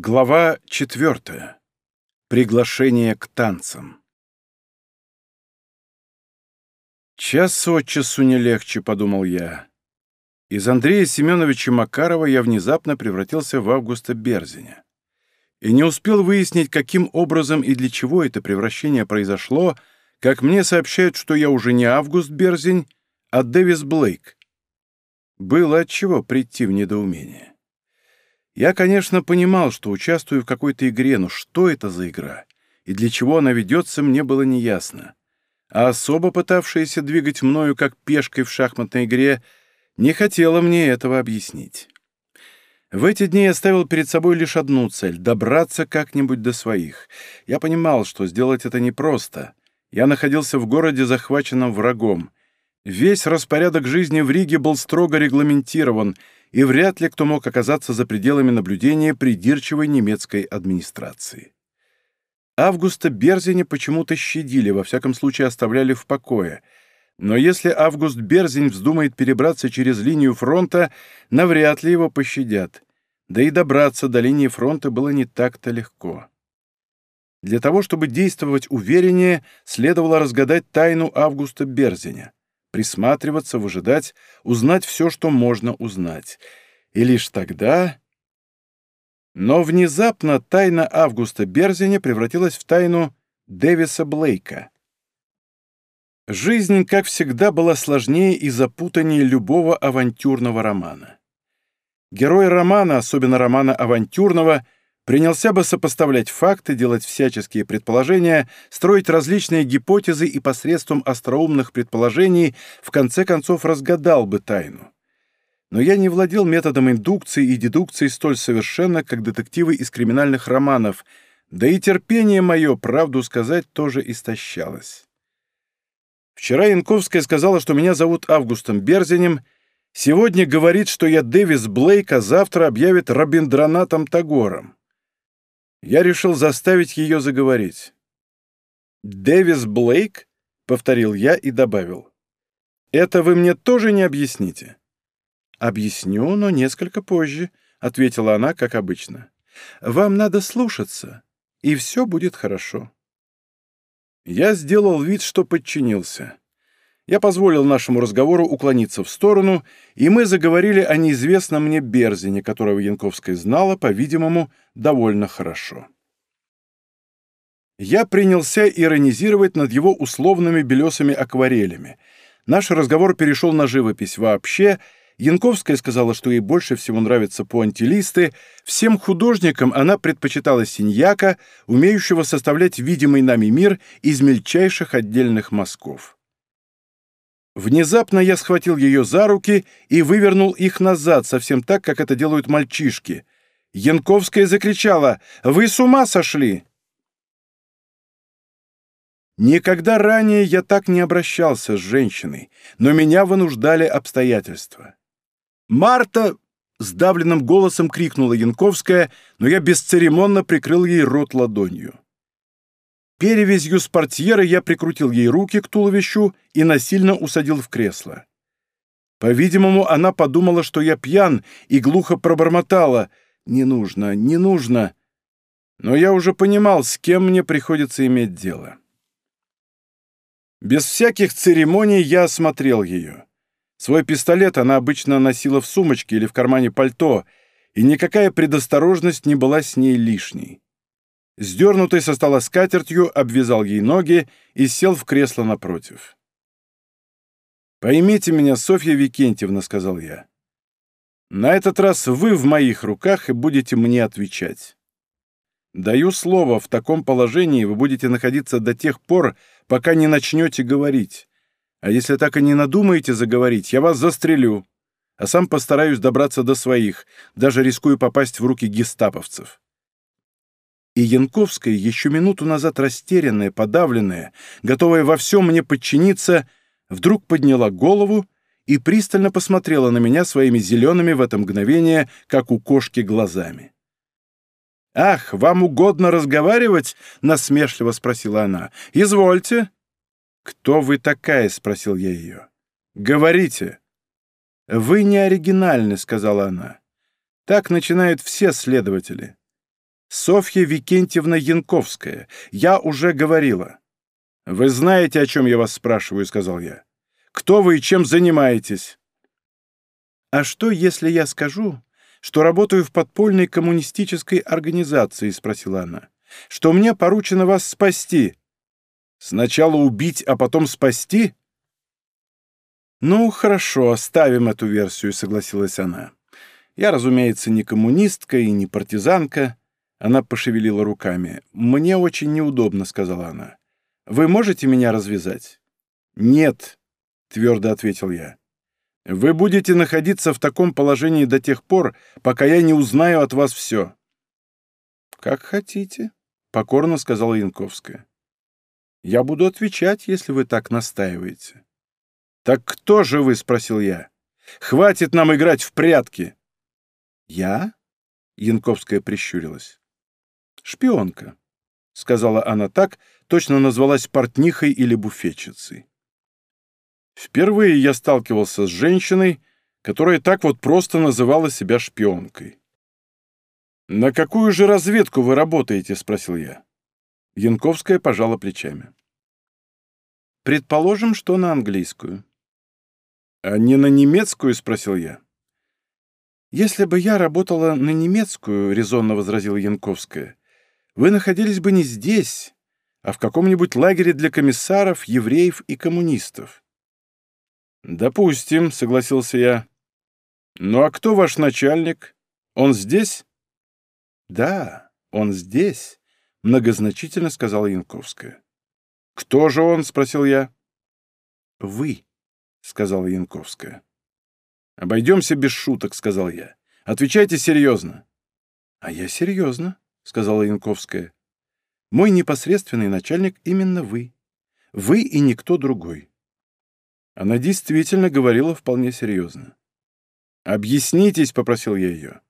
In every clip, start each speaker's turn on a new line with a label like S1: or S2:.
S1: Глава четвертая. Приглашение к танцам. «Час от часу не легче», — подумал я. Из Андрея Семеновича Макарова я внезапно превратился в Августа Берзиня. И не успел выяснить, каким образом и для чего это превращение произошло, как мне сообщают, что я уже не Август Берзень, а Дэвис Блейк. Было отчего прийти в недоумение. Я, конечно, понимал, что участвую в какой-то игре, но что это за игра? И для чего она ведется, мне было неясно. А особо пытавшаяся двигать мною как пешкой в шахматной игре, не хотела мне этого объяснить. В эти дни я ставил перед собой лишь одну цель — добраться как-нибудь до своих. Я понимал, что сделать это непросто. Я находился в городе, захваченном врагом. Весь распорядок жизни в Риге был строго регламентирован — и вряд ли кто мог оказаться за пределами наблюдения придирчивой немецкой администрации. Августа Берзине почему-то щадили, во всяком случае оставляли в покое. Но если Август Берзинь вздумает перебраться через линию фронта, навряд ли его пощадят. Да и добраться до линии фронта было не так-то легко. Для того, чтобы действовать увереннее, следовало разгадать тайну Августа Берзиня присматриваться, выжидать, узнать все, что можно узнать. И лишь тогда... Но внезапно тайна Августа Берзиня превратилась в тайну Дэвиса Блейка. Жизнь, как всегда, была сложнее и запутаннее любого авантюрного романа. Герой романа, особенно романа авантюрного — принялся бы сопоставлять факты, делать всяческие предположения, строить различные гипотезы и посредством остроумных предположений в конце концов разгадал бы тайну. Но я не владел методом индукции и дедукции столь совершенно, как детективы из криминальных романов, да и терпение мое, правду сказать, тоже истощалось. Вчера Янковская сказала, что меня зовут Августом Берзинем, сегодня говорит, что я Дэвис Блейк, а завтра объявит Рабиндранатом Тагором. Я решил заставить ее заговорить. «Дэвис Блейк?» — повторил я и добавил. «Это вы мне тоже не объясните». «Объясню, но несколько позже», — ответила она, как обычно. «Вам надо слушаться, и все будет хорошо». Я сделал вид, что подчинился. Я позволил нашему разговору уклониться в сторону, и мы заговорили о неизвестном мне Берзине, которого Янковская знала, по-видимому, довольно хорошо. Я принялся иронизировать над его условными белесыми акварелями. Наш разговор перешел на живопись вообще. Янковская сказала, что ей больше всего нравятся пуантилисты. Всем художникам она предпочитала синьяка, умеющего составлять видимый нами мир из мельчайших отдельных мазков. Внезапно я схватил ее за руки и вывернул их назад, совсем так, как это делают мальчишки. Янковская закричала «Вы с ума сошли!» Никогда ранее я так не обращался с женщиной, но меня вынуждали обстоятельства. «Марта!» — сдавленным голосом крикнула Янковская, но я бесцеремонно прикрыл ей рот ладонью. Перевязью с портьеры я прикрутил ей руки к туловищу и насильно усадил в кресло. По-видимому, она подумала, что я пьян, и глухо пробормотала «Не нужно, не нужно». Но я уже понимал, с кем мне приходится иметь дело. Без всяких церемоний я осмотрел ее. Свой пистолет она обычно носила в сумочке или в кармане пальто, и никакая предосторожность не была с ней лишней сдернутой со стола скатертью, обвязал ей ноги и сел в кресло напротив. «Поймите меня, Софья Викентьевна», — сказал я. «На этот раз вы в моих руках и будете мне отвечать. Даю слово, в таком положении вы будете находиться до тех пор, пока не начнете говорить. А если так и не надумаете заговорить, я вас застрелю, а сам постараюсь добраться до своих, даже рискую попасть в руки гестаповцев» и Янковская, еще минуту назад растерянная, подавленная, готовая во всем мне подчиниться, вдруг подняла голову и пристально посмотрела на меня своими зелеными в это мгновение, как у кошки, глазами. «Ах, вам угодно разговаривать?» — насмешливо спросила она. «Извольте». «Кто вы такая?» — спросил я ее. «Говорите». «Вы не оригинальны», — сказала она. «Так начинают все следователи. Софья Викентьевна Янковская. Я уже говорила». «Вы знаете, о чем я вас спрашиваю», — сказал я. «Кто вы и чем занимаетесь?» «А что, если я скажу, что работаю в подпольной коммунистической организации?» — спросила она. «Что мне поручено вас спасти?» «Сначала убить, а потом спасти?» «Ну, хорошо, оставим эту версию», — согласилась она. «Я, разумеется, не коммунистка и не партизанка». Она пошевелила руками. «Мне очень неудобно», — сказала она. «Вы можете меня развязать?» «Нет», — твердо ответил я. «Вы будете находиться в таком положении до тех пор, пока я не узнаю от вас все». «Как хотите», — покорно сказала Янковская. «Я буду отвечать, если вы так настаиваете». «Так кто же вы?» — спросил я. «Хватит нам играть в прятки!» «Я?» — Янковская прищурилась. Шпионка», — сказала она так, точно назвалась портнихой или буфетчицей. Впервые я сталкивался с женщиной, которая так вот просто называла себя шпионкой. «На какую же разведку вы работаете?» — спросил я. Янковская пожала плечами. «Предположим, что на английскую». «А не на немецкую?» — спросил я. «Если бы я работала на немецкую, — резонно возразила Янковская, вы находились бы не здесь, а в каком-нибудь лагере для комиссаров, евреев и коммунистов». «Допустим», — согласился я. «Ну а кто ваш начальник? Он здесь?» «Да, он здесь», — многозначительно сказала Янковская. «Кто же он?» — спросил я. «Вы», — сказала Янковская. «Обойдемся без шуток», — сказал я. «Отвечайте серьезно». «А я серьезно», — сказала Янковская. «Мой непосредственный начальник именно вы. Вы и никто другой». Она действительно говорила вполне серьезно. «Объяснитесь», — попросил я ее.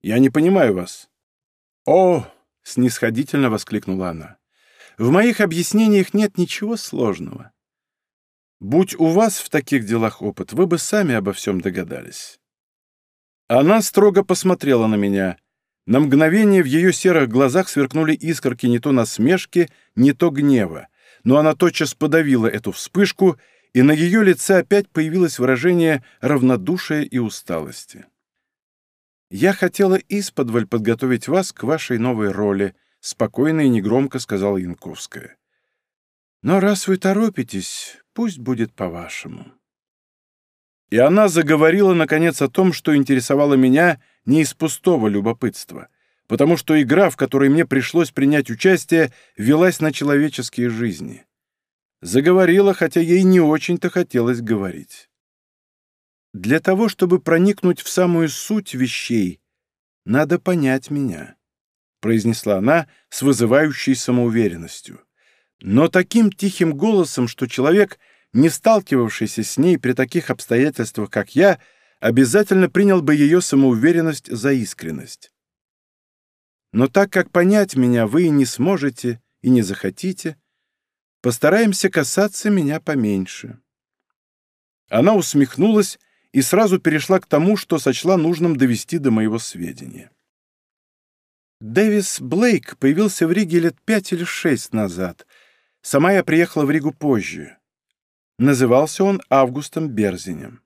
S1: «Я не понимаю вас». «О!» — снисходительно воскликнула она. «В моих объяснениях нет ничего сложного. Будь у вас в таких делах опыт, вы бы сами обо всем догадались». Она строго посмотрела на меня — на мгновение в ее серых глазах сверкнули искорки не то насмешки, не то гнева, но она тотчас подавила эту вспышку, и на ее лице опять появилось выражение равнодушия и усталости. «Я хотела исподволь подготовить вас к вашей новой роли», — спокойно и негромко сказала Янковская. «Но раз вы торопитесь, пусть будет по-вашему». И она заговорила, наконец, о том, что интересовало меня не из пустого любопытства, потому что игра, в которой мне пришлось принять участие, велась на человеческие жизни. Заговорила, хотя ей не очень-то хотелось говорить. Для того, чтобы проникнуть в самую суть вещей, надо понять меня, произнесла она с вызывающей самоуверенностью, но таким тихим голосом, что человек, не сталкивавшийся с ней при таких обстоятельствах, как я, обязательно принял бы ее самоуверенность за искренность. Но так как понять меня вы не сможете и не захотите, постараемся касаться меня поменьше». Она усмехнулась и сразу перешла к тому, что сочла нужным довести до моего сведения. Дэвис Блейк появился в Риге лет пять или шесть назад. Сама я приехала в Ригу позже. Назывался он Августом Берзинем.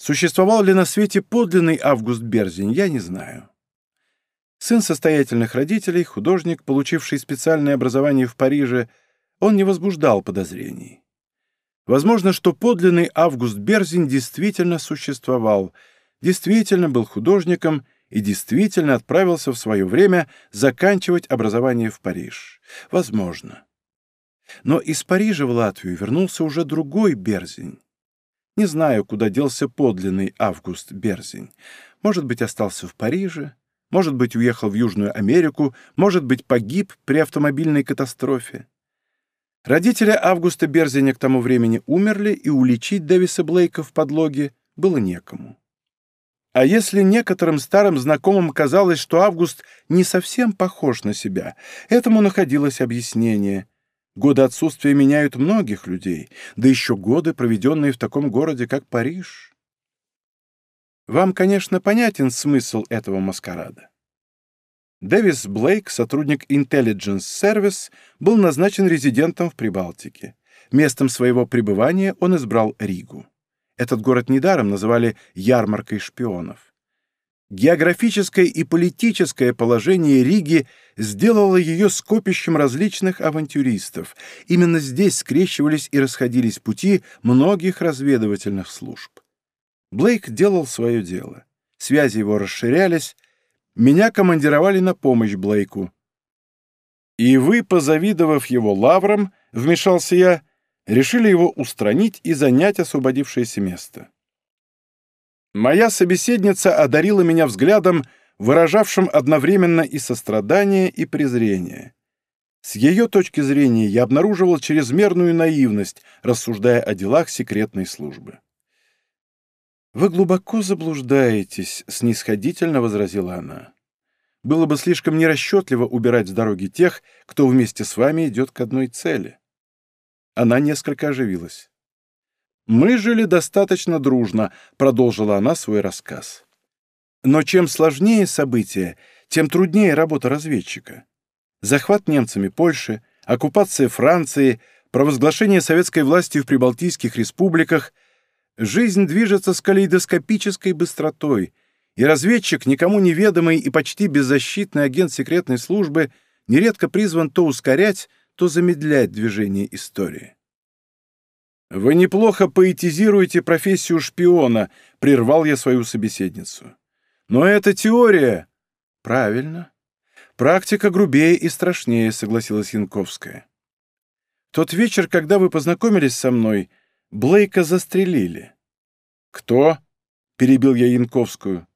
S1: Существовал ли на свете подлинный Август Берзин, я не знаю. Сын состоятельных родителей, художник, получивший специальное образование в Париже, он не возбуждал подозрений. Возможно, что подлинный Август Берзин действительно существовал, действительно был художником и действительно отправился в свое время заканчивать образование в Париж. Возможно. Но из Парижа в Латвию вернулся уже другой Берзин. Не знаю, куда делся подлинный Август Берзень. Может быть, остался в Париже, может быть, уехал в Южную Америку, может быть, погиб при автомобильной катастрофе. Родители Августа Берзиня к тому времени умерли, и уличить Дэвиса Блейка в подлоге было некому. А если некоторым старым знакомым казалось, что Август не совсем похож на себя, этому находилось объяснение годы отсутствия меняют многих людей, да еще годы, проведенные в таком городе, как Париж. Вам, конечно, понятен смысл этого маскарада. Дэвис Блейк, сотрудник Intelligence Service, был назначен резидентом в Прибалтике. Местом своего пребывания он избрал Ригу. Этот город недаром называли «ярмаркой шпионов». Географическое и политическое положение Риги сделало ее скопищем различных авантюристов. Именно здесь скрещивались и расходились пути многих разведывательных служб. Блейк делал свое дело. Связи его расширялись. Меня командировали на помощь Блейку. «И вы, позавидовав его лаврам, — вмешался я, — решили его устранить и занять освободившееся место. Моя собеседница одарила меня взглядом, выражавшим одновременно и сострадание, и презрение. С ее точки зрения я обнаруживал чрезмерную наивность, рассуждая о делах секретной службы. «Вы глубоко заблуждаетесь», — снисходительно возразила она. «Было бы слишком нерасчетливо убирать с дороги тех, кто вместе с вами идет к одной цели». Она несколько оживилась. «Мы жили достаточно дружно», — продолжила она свой рассказ. Но чем сложнее события, тем труднее работа разведчика. Захват немцами Польши, оккупация Франции, провозглашение советской власти в прибалтийских республиках — жизнь движется с калейдоскопической быстротой, и разведчик, никому неведомый и почти беззащитный агент секретной службы, нередко призван то ускорять, то замедлять движение истории. «Вы неплохо поэтизируете профессию шпиона», — прервал я свою собеседницу. «Но это теория». «Правильно. Практика грубее и страшнее», — согласилась Янковская. «Тот вечер, когда вы познакомились со мной, Блейка застрелили». «Кто?» — перебил я Янковскую.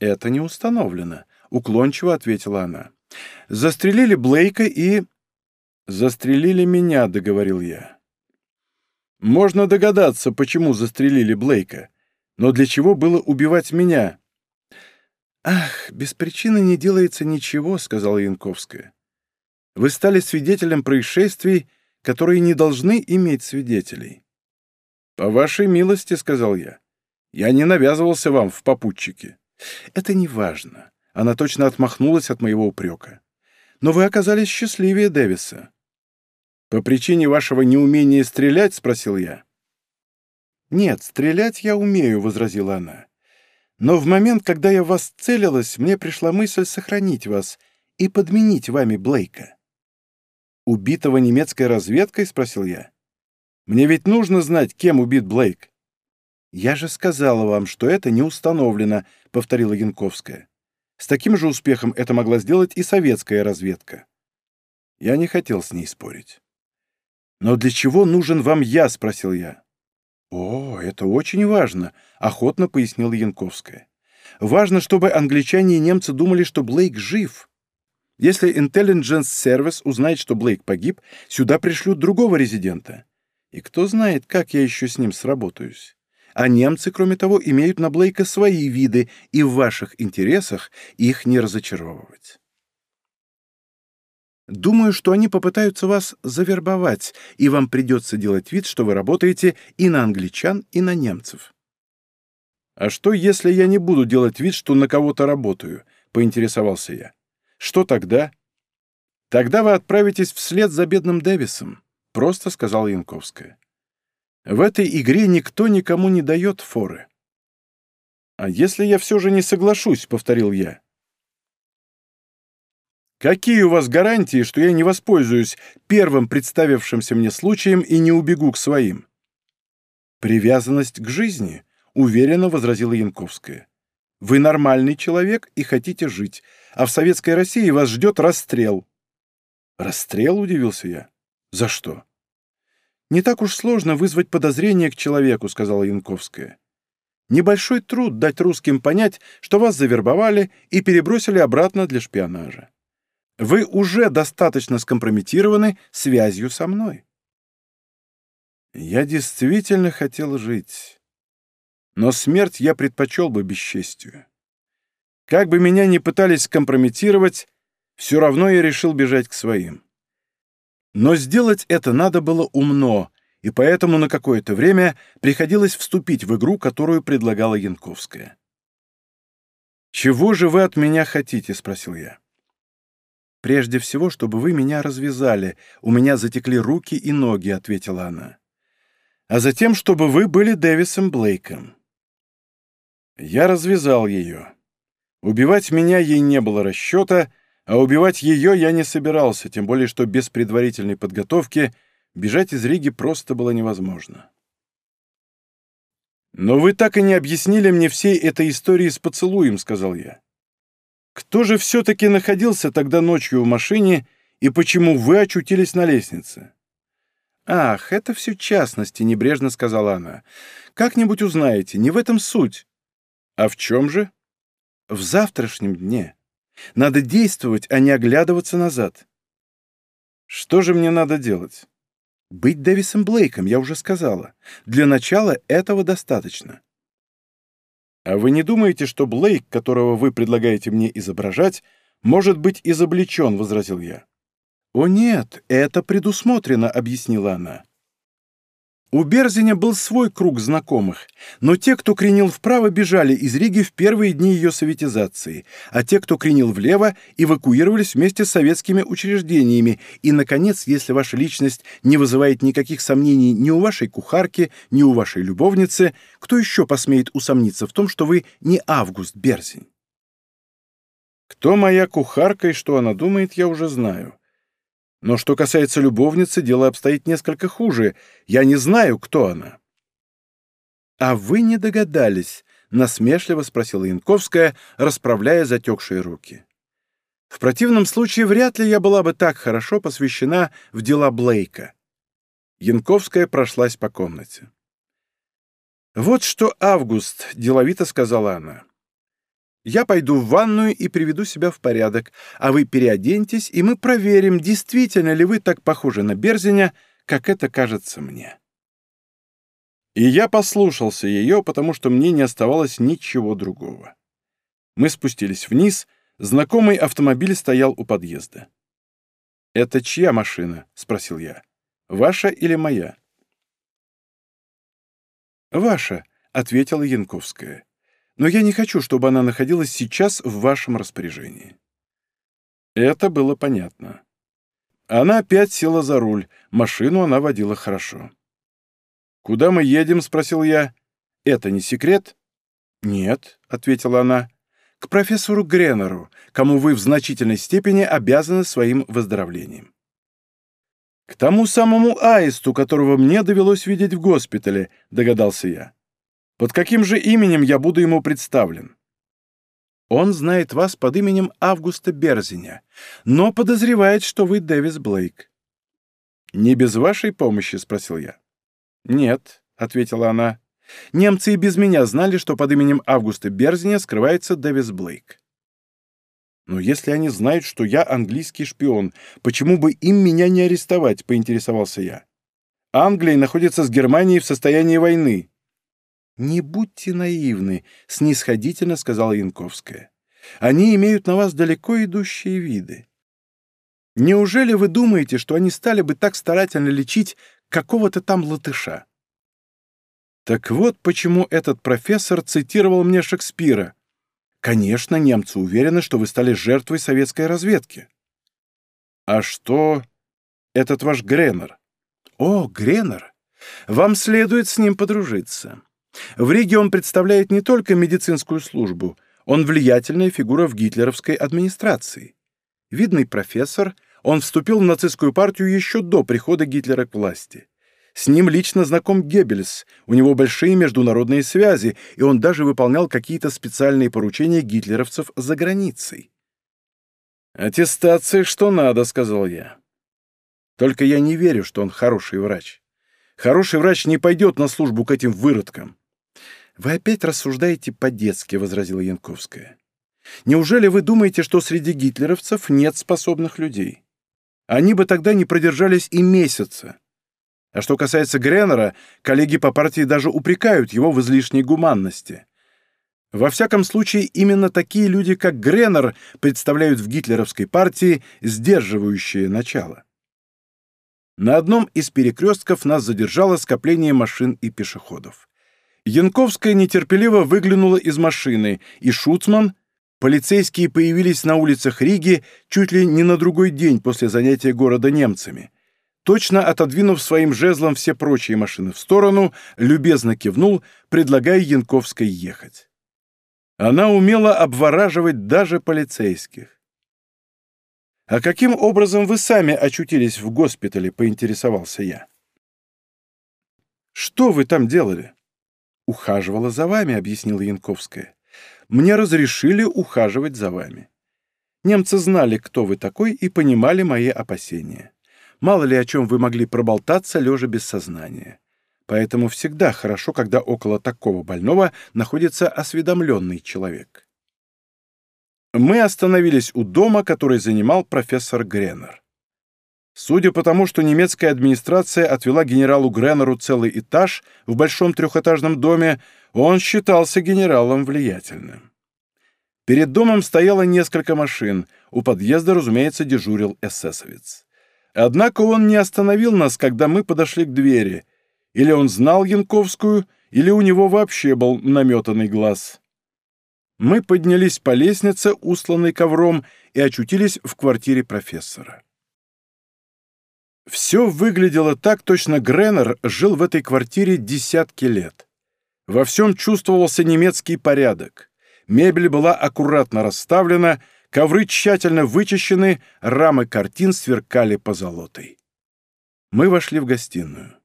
S1: «Это не установлено», — уклончиво ответила она. «Застрелили Блейка и...» «Застрелили меня», — договорил я. Можно догадаться, почему застрелили Блейка. Но для чего было убивать меня? «Ах, без причины не делается ничего», — сказала Янковская. «Вы стали свидетелем происшествий, которые не должны иметь свидетелей». «По вашей милости», — сказал я. «Я не навязывался вам в попутчике». «Это не важно. Она точно отмахнулась от моего упрека. «Но вы оказались счастливее Дэвиса. «По причине вашего неумения стрелять?» — спросил я. «Нет, стрелять я умею», — возразила она. «Но в момент, когда я в вас целилась, мне пришла мысль сохранить вас и подменить вами Блейка». «Убитого немецкой разведкой?» — спросил я. «Мне ведь нужно знать, кем убит Блейк». «Я же сказала вам, что это не установлено», — повторила Янковская. «С таким же успехом это могла сделать и советская разведка». Я не хотел с ней спорить. «Но для чего нужен вам я?» — спросил я. «О, это очень важно», — охотно пояснила Янковская. «Важно, чтобы англичане и немцы думали, что Блейк жив. Если Intelligence Service узнает, что Блейк погиб, сюда пришлют другого резидента. И кто знает, как я еще с ним сработаюсь. А немцы, кроме того, имеют на Блейка свои виды, и в ваших интересах их не разочаровывать». Думаю, что они попытаются вас завербовать, и вам придется делать вид, что вы работаете и на англичан, и на немцев». «А что, если я не буду делать вид, что на кого-то работаю?» — поинтересовался я. «Что тогда?» «Тогда вы отправитесь вслед за бедным Дэвисом», — просто сказала Янковская. «В этой игре никто никому не дает форы». «А если я все же не соглашусь?» — повторил я. Какие у вас гарантии, что я не воспользуюсь первым представившимся мне случаем и не убегу к своим? Привязанность к жизни, уверенно возразила Янковская. Вы нормальный человек и хотите жить, а в Советской России вас ждет расстрел. Расстрел, удивился я. За что? Не так уж сложно вызвать подозрение к человеку, сказала Янковская. Небольшой труд дать русским понять, что вас завербовали и перебросили обратно для шпионажа. Вы уже достаточно скомпрометированы связью со мной. Я действительно хотел жить. Но смерть я предпочел бы бесчестию. Как бы меня ни пытались скомпрометировать, все равно я решил бежать к своим. Но сделать это надо было умно, и поэтому на какое-то время приходилось вступить в игру, которую предлагала Янковская. «Чего же вы от меня хотите?» — спросил я. «Прежде всего, чтобы вы меня развязали. У меня затекли руки и ноги», — ответила она. «А затем, чтобы вы были Дэвисом Блейком». Я развязал ее. Убивать меня ей не было расчета, а убивать ее я не собирался, тем более что без предварительной подготовки бежать из Риги просто было невозможно. «Но вы так и не объяснили мне всей этой истории с поцелуем», — сказал я. Кто же все-таки находился тогда ночью в машине и почему вы очутились на лестнице? Ах, это все частности, небрежно сказала она. Как-нибудь узнаете, не в этом суть. А в чем же? В завтрашнем дне. Надо действовать, а не оглядываться назад. Что же мне надо делать? Быть Дэвисом Блейком, я уже сказала. Для начала этого достаточно. А Вы не думаете, что Блейк, которого вы предлагаете мне изображать, может быть изобличен?» — возразил я. «О нет, это предусмотрено», — объяснила она. У Берзине был свой круг знакомых, но те, кто кренил вправо, бежали из Риги в первые дни ее советизации, а те, кто кренил влево, эвакуировались вместе с советскими учреждениями, и, наконец, если ваша личность не вызывает никаких сомнений ни у вашей кухарки, ни у вашей любовницы, кто еще посмеет усомниться в том, что вы не Август Берзин? Кто моя кухарка и что она думает, я уже знаю. Но что касается любовницы, дело обстоит несколько хуже. Я не знаю, кто она». «А вы не догадались?» — насмешливо спросила Янковская, расправляя затекшие руки. «В противном случае вряд ли я была бы так хорошо посвящена в дела Блейка». Янковская прошлась по комнате. «Вот что, Август», — деловито сказала она. Я пойду в ванную и приведу себя в порядок, а вы переоденьтесь, и мы проверим, действительно ли вы так похожи на Берзиня, как это кажется мне». И я послушался ее, потому что мне не оставалось ничего другого. Мы спустились вниз, знакомый автомобиль стоял у подъезда. «Это чья машина?» — спросил я. «Ваша или моя?» «Ваша», — ответила Янковская но я не хочу, чтобы она находилась сейчас в вашем распоряжении». Это было понятно. Она опять села за руль, машину она водила хорошо. «Куда мы едем?» — спросил я. «Это не секрет?» «Нет», — ответила она. «К профессору Гренеру, кому вы в значительной степени обязаны своим выздоровлением». «К тому самому аисту, которого мне довелось видеть в госпитале», — догадался я. Под каким же именем я буду ему представлен? Он знает вас под именем Августа Берзиня, но подозревает, что вы Дэвис Блейк. «Не без вашей помощи?» — спросил я. «Нет», — ответила она. «Немцы и без меня знали, что под именем Августа Берзиня скрывается Дэвис Блейк». «Но если они знают, что я английский шпион, почему бы им меня не арестовать?» — поинтересовался я. «Англия находится с Германией в состоянии войны. «Не будьте наивны», — снисходительно сказала Янковская. «Они имеют на вас далеко идущие виды. Неужели вы думаете, что они стали бы так старательно лечить какого-то там латыша?» Так вот почему этот профессор цитировал мне Шекспира. Конечно, немцы уверены, что вы стали жертвой советской разведки. А что этот ваш Гренер? О, Гренер! Вам следует с ним подружиться. В Риге он представляет не только медицинскую службу, он влиятельная фигура в гитлеровской администрации. Видный профессор, он вступил в нацистскую партию еще до прихода Гитлера к власти. С ним лично знаком Геббельс, у него большие международные связи, и он даже выполнял какие-то специальные поручения гитлеровцев за границей. «Аттестация что надо», — сказал я. «Только я не верю, что он хороший врач. Хороший врач не пойдет на службу к этим выродкам. Вы опять рассуждаете по-детски, возразила Янковская. Неужели вы думаете, что среди гитлеровцев нет способных людей? Они бы тогда не продержались и месяца. А что касается Гренера, коллеги по партии даже упрекают его в излишней гуманности. Во всяком случае, именно такие люди, как Гренер, представляют в гитлеровской партии сдерживающее начало. На одном из перекрестков нас задержало скопление машин и пешеходов. Янковская нетерпеливо выглянула из машины, и Шуцман... Полицейские появились на улицах Риги чуть ли не на другой день после занятия города немцами. Точно отодвинув своим жезлом все прочие машины в сторону, любезно кивнул, предлагая Янковской ехать. Она умела обвораживать даже полицейских. «А каким образом вы сами очутились в госпитале?» — поинтересовался я. «Что вы там делали?» «Ухаживала за вами», — объяснила Янковская. «Мне разрешили ухаживать за вами. Немцы знали, кто вы такой, и понимали мои опасения. Мало ли о чем вы могли проболтаться, лежа без сознания. Поэтому всегда хорошо, когда около такого больного находится осведомленный человек». Мы остановились у дома, который занимал профессор Греннер. Судя по тому, что немецкая администрация отвела генералу Греннеру целый этаж в большом трехэтажном доме, он считался генералом влиятельным. Перед домом стояло несколько машин, у подъезда, разумеется, дежурил эсэсовец. Однако он не остановил нас, когда мы подошли к двери. Или он знал Янковскую, или у него вообще был наметанный глаз. Мы поднялись по лестнице, усланной ковром, и очутились в квартире профессора. Все выглядело так, точно Греннер жил в этой квартире десятки лет. Во всем чувствовался немецкий порядок. Мебель была аккуратно расставлена, ковры тщательно вычищены, рамы картин сверкали позолотой. Мы вошли в гостиную.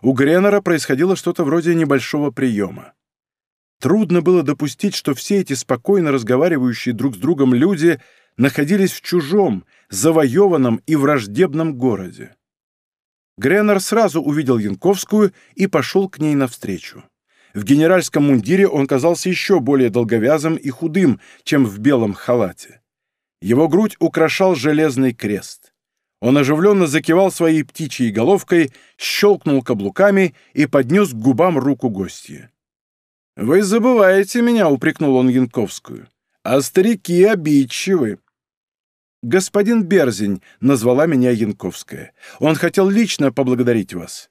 S1: У Греннера происходило что-то вроде небольшого приема. Трудно было допустить, что все эти спокойно разговаривающие друг с другом люди находились в чужом, завоеванном и враждебном городе. Гренер сразу увидел Янковскую и пошел к ней навстречу. В генеральском мундире он казался еще более долговязым и худым, чем в белом халате. Его грудь украшал железный крест. Он оживленно закивал своей птичьей головкой, щелкнул каблуками и поднес к губам руку гостья. «Вы забываете меня», — упрекнул он Янковскую. «А старики обидчивы». «Господин Берзень», — назвала меня Янковская. «Он хотел лично поблагодарить вас».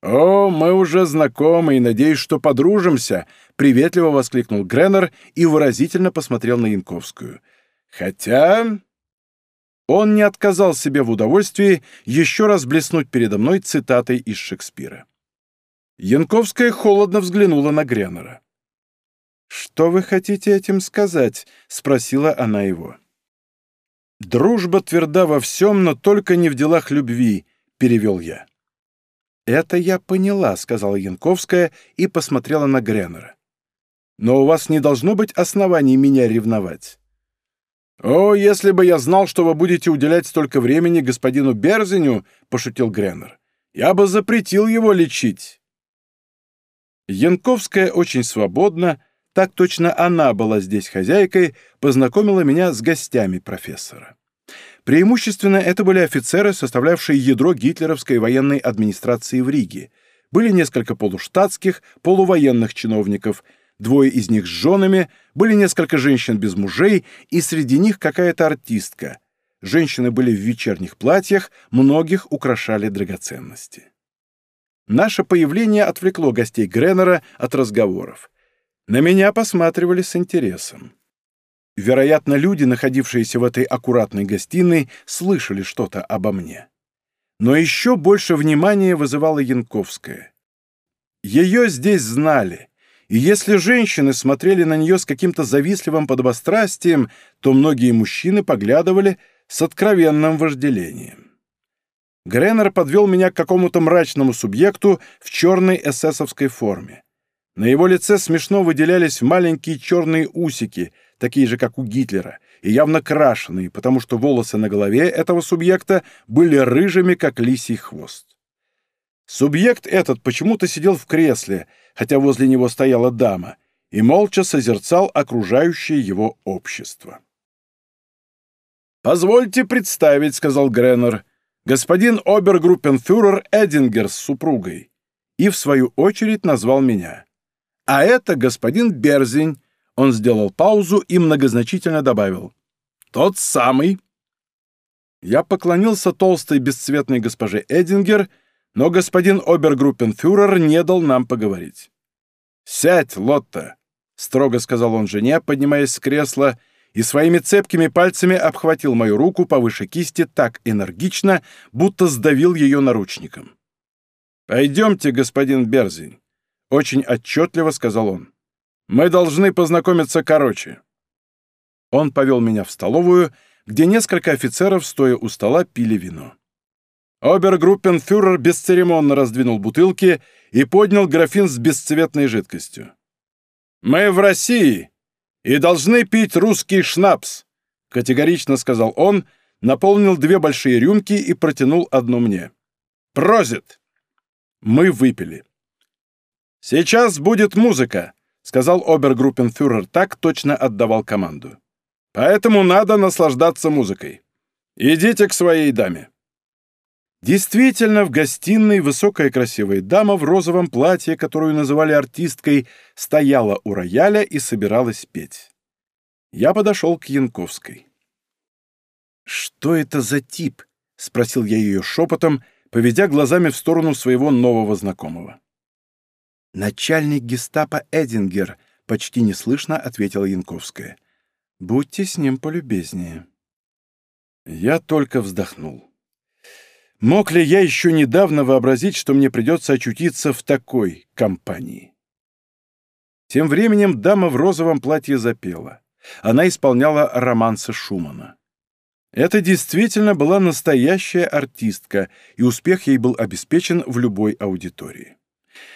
S1: «О, мы уже знакомы и надеюсь, что подружимся», — приветливо воскликнул Греннер и выразительно посмотрел на Янковскую. «Хотя...» Он не отказал себе в удовольствии еще раз блеснуть передо мной цитатой из Шекспира. Янковская холодно взглянула на Гренера. «Что вы хотите этим сказать?» — спросила она его. «Дружба тверда во всем, но только не в делах любви», — перевел я. «Это я поняла», — сказала Янковская и посмотрела на Гренера. «Но у вас не должно быть оснований меня ревновать». «О, если бы я знал, что вы будете уделять столько времени господину Берзиню», — пошутил Гренер, — «я бы запретил его лечить». Янковская очень свободно, так точно она была здесь хозяйкой, познакомила меня с гостями профессора. Преимущественно это были офицеры, составлявшие ядро гитлеровской военной администрации в Риге. Были несколько полуштатских, полувоенных чиновников, двое из них с женами, были несколько женщин без мужей, и среди них какая-то артистка. Женщины были в вечерних платьях, многих украшали драгоценности. Наше появление отвлекло гостей Греннера от разговоров. На меня посматривали с интересом. Вероятно, люди, находившиеся в этой аккуратной гостиной, слышали что-то обо мне. Но еще больше внимания вызывала Янковская. Ее здесь знали, и если женщины смотрели на нее с каким-то завистливым подобострастием, то многие мужчины поглядывали с откровенным вожделением. Греннер подвел меня к какому-то мрачному субъекту в черной эсэсовской форме. На его лице смешно выделялись маленькие черные усики, такие же, как у Гитлера, и явно крашеные, потому что волосы на голове этого субъекта были рыжими, как лисий хвост. Субъект этот почему-то сидел в кресле, хотя возле него стояла дама, и молча созерцал окружающее его общество. «Позвольте представить», — сказал Греннер, — Господин обергруппенфюрер Эдингер с супругой. И, в свою очередь, назвал меня. А это господин Берзень. Он сделал паузу и многозначительно добавил. Тот самый. Я поклонился толстой бесцветной госпоже Эдингер, но господин обергруппенфюрер не дал нам поговорить. «Сядь, Лотта!» — строго сказал он жене, поднимаясь с кресла и своими цепкими пальцами обхватил мою руку повыше кисти так энергично, будто сдавил ее наручником. «Пойдемте, господин Берзин», — очень отчетливо сказал он. «Мы должны познакомиться короче». Он повел меня в столовую, где несколько офицеров, стоя у стола, пили вино. Обергруппенфюрер бесцеремонно раздвинул бутылки и поднял графин с бесцветной жидкостью. «Мы в России!» и должны пить русский шнапс», — категорично сказал он, наполнил две большие рюмки и протянул одну мне. «Прозит!» Мы выпили. «Сейчас будет музыка», — сказал обергруппенфюрер так, точно отдавал команду. «Поэтому надо наслаждаться музыкой. Идите к своей даме». Действительно, в гостиной высокая красивая дама в розовом платье, которую называли артисткой, стояла у рояля и собиралась петь. Я подошел к Янковской. «Что это за тип?» — спросил я ее шепотом, поведя глазами в сторону своего нового знакомого. «Начальник гестапо Эдингер», — почти неслышно ответила Янковская. «Будьте с ним полюбезнее». Я только вздохнул. Мог ли я еще недавно вообразить, что мне придется очутиться в такой компании? Тем временем дама в розовом платье запела. Она исполняла романса Шумана. Это действительно была настоящая артистка, и успех ей был обеспечен в любой аудитории.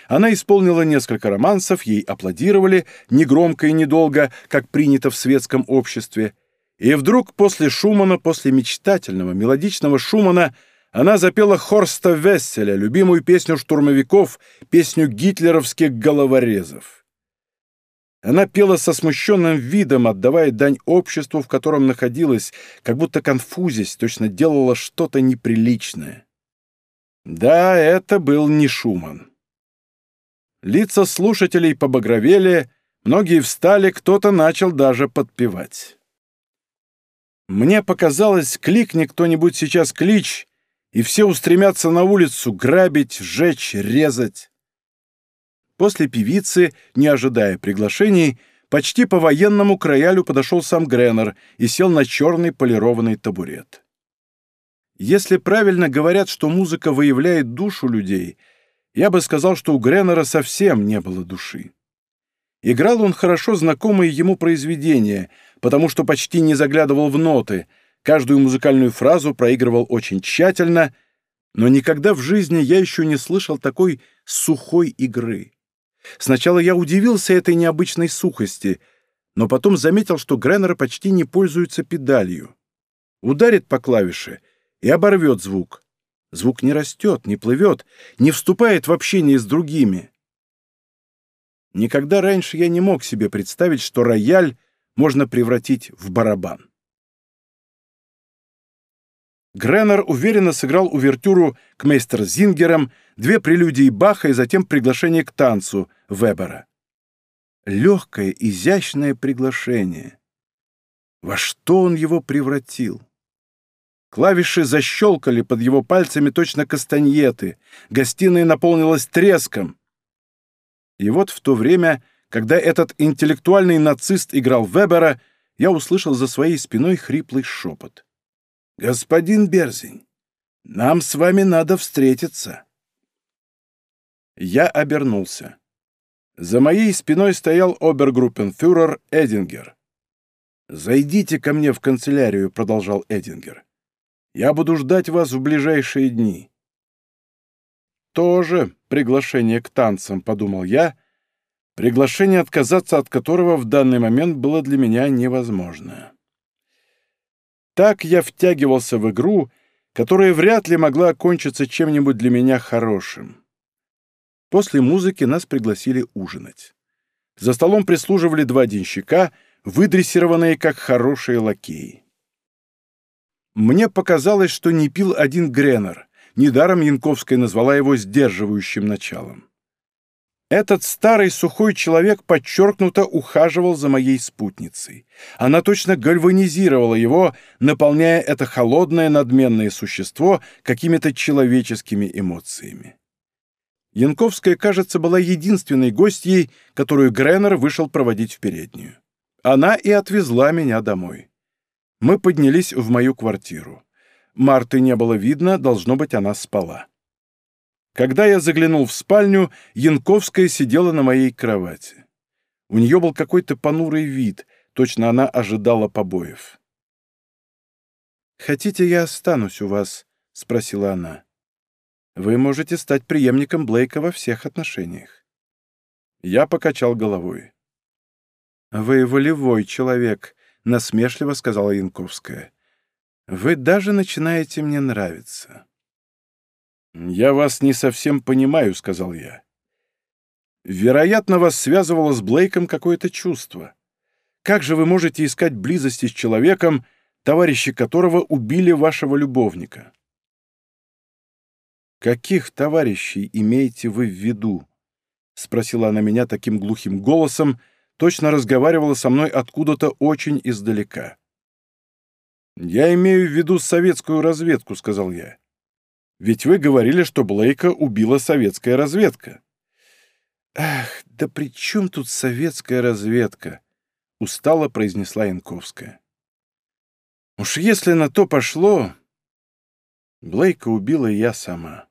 S1: Она исполнила несколько романсов, ей аплодировали, негромко и недолго, как принято в светском обществе. И вдруг после Шумана, после мечтательного, мелодичного Шумана – она запела хорста Ставесселя, любимую песню штурмовиков, песню гитлеровских головорезов. Она пела со смущенным видом, отдавая дань обществу, в котором находилась, как будто конфузясь, точно делала что-то неприличное. Да, это был не Шуман. Лица слушателей побагровели, многие встали, кто-то начал даже подпевать. Мне показалось, кликни кто-нибудь сейчас клич — и все устремятся на улицу грабить, сжечь, резать. После певицы, не ожидая приглашений, почти по-военному к роялю подошел сам Греннер и сел на черный полированный табурет. Если правильно говорят, что музыка выявляет душу людей, я бы сказал, что у Греннера совсем не было души. Играл он хорошо знакомые ему произведения, потому что почти не заглядывал в ноты — Каждую музыкальную фразу проигрывал очень тщательно, но никогда в жизни я еще не слышал такой сухой игры. Сначала я удивился этой необычной сухости, но потом заметил, что Греннер почти не пользуется педалью. Ударит по клавише и оборвет звук. Звук не растет, не плывет, не вступает в общение с другими. Никогда раньше я не мог себе представить, что рояль можно превратить в барабан. Греннер уверенно сыграл увертюру к мейстерзингерам, две прелюдии Баха и затем приглашение к танцу Вебера. Легкое, изящное приглашение. Во что он его превратил? Клавиши защелкали под его пальцами точно кастаньеты, гостиная наполнилась треском. И вот в то время, когда этот интеллектуальный нацист играл Вебера, я услышал за своей спиной хриплый шепот. «Господин Берзень, нам с вами надо встретиться». Я обернулся. За моей спиной стоял обергруппенфюрер Эдингер. «Зайдите ко мне в канцелярию», — продолжал Эдингер. «Я буду ждать вас в ближайшие дни». «Тоже приглашение к танцам», — подумал я, приглашение, отказаться от которого в данный момент было для меня невозможно. Так я втягивался в игру, которая вряд ли могла окончиться чем-нибудь для меня хорошим. После музыки нас пригласили ужинать. За столом прислуживали два денщика, выдрессированные как хорошие лакеи. Мне показалось, что не пил один Гренер, недаром Янковская назвала его сдерживающим началом. Этот старый сухой человек подчеркнуто ухаживал за моей спутницей. Она точно гальванизировала его, наполняя это холодное надменное существо какими-то человеческими эмоциями. Янковская, кажется, была единственной гостьей, которую Греннер вышел проводить в переднюю. Она и отвезла меня домой. Мы поднялись в мою квартиру. Марты не было видно, должно быть, она спала. Когда я заглянул в спальню, Янковская сидела на моей кровати. У нее был какой-то понурый вид, точно она ожидала побоев. «Хотите, я останусь у вас?» — спросила она. «Вы можете стать преемником Блейка во всех отношениях». Я покачал головой. «Вы волевой человек», — насмешливо сказала Янковская. «Вы даже начинаете мне нравиться». «Я вас не совсем понимаю», — сказал я. «Вероятно, вас связывало с Блейком какое-то чувство. Как же вы можете искать близости с человеком, товарищи которого убили вашего любовника?» «Каких товарищей имеете вы в виду?» — спросила она меня таким глухим голосом, точно разговаривала со мной откуда-то очень издалека. «Я имею в виду советскую разведку», — сказал я. Ведь вы говорили, что Блейка убила советская разведка». «Ах, да при чем тут советская разведка?» — устало произнесла Янковская. «Уж если на то пошло...» Блейка убила я сама.